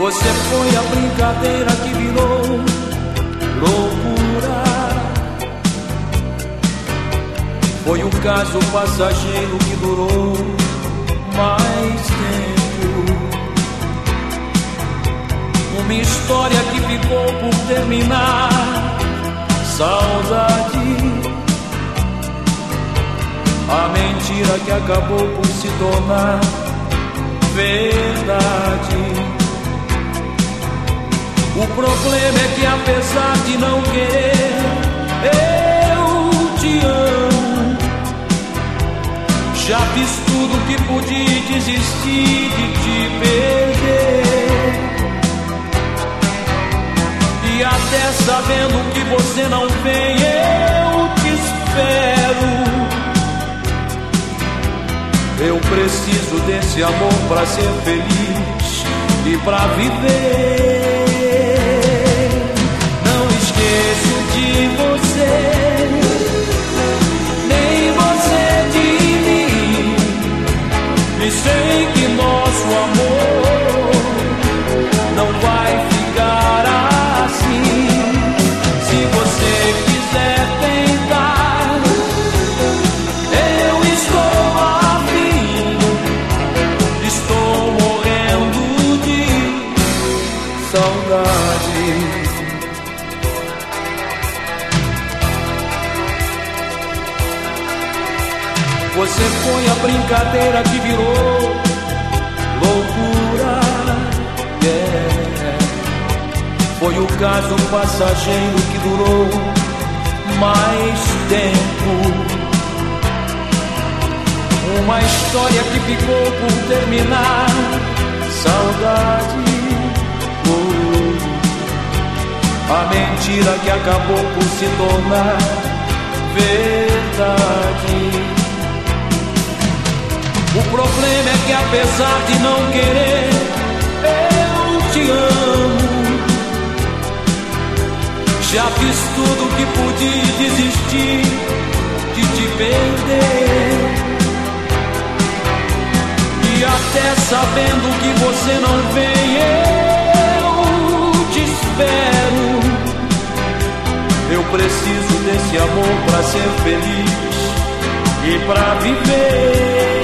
Você foi a brincadeira que virou loucura. Foi um caso passageiro que durou mais tempo. Uma história que ficou por terminar. Saudade. A mentira que acabou por se tornar verdade. O problema é que apesar de não querer, eu te amo. Já fiz tudo que pude desistir de te perder. E até sabendo que você não vem, eu te espero. Eu preciso desse amor para ser feliz e para viver. Você foi a brincadeira que virou loucura. Yeah. Foi o caso passageiro que durou mais tempo. Uma história que ficou por terminar. Saudade. Oh. A mentira que acabou por se tornar que apesar de não querer, eu te amo. Já fiz tudo que pude desistir de te perder. E até sabendo que você não vem, eu te espero. Eu preciso desse amor para ser feliz e para viver.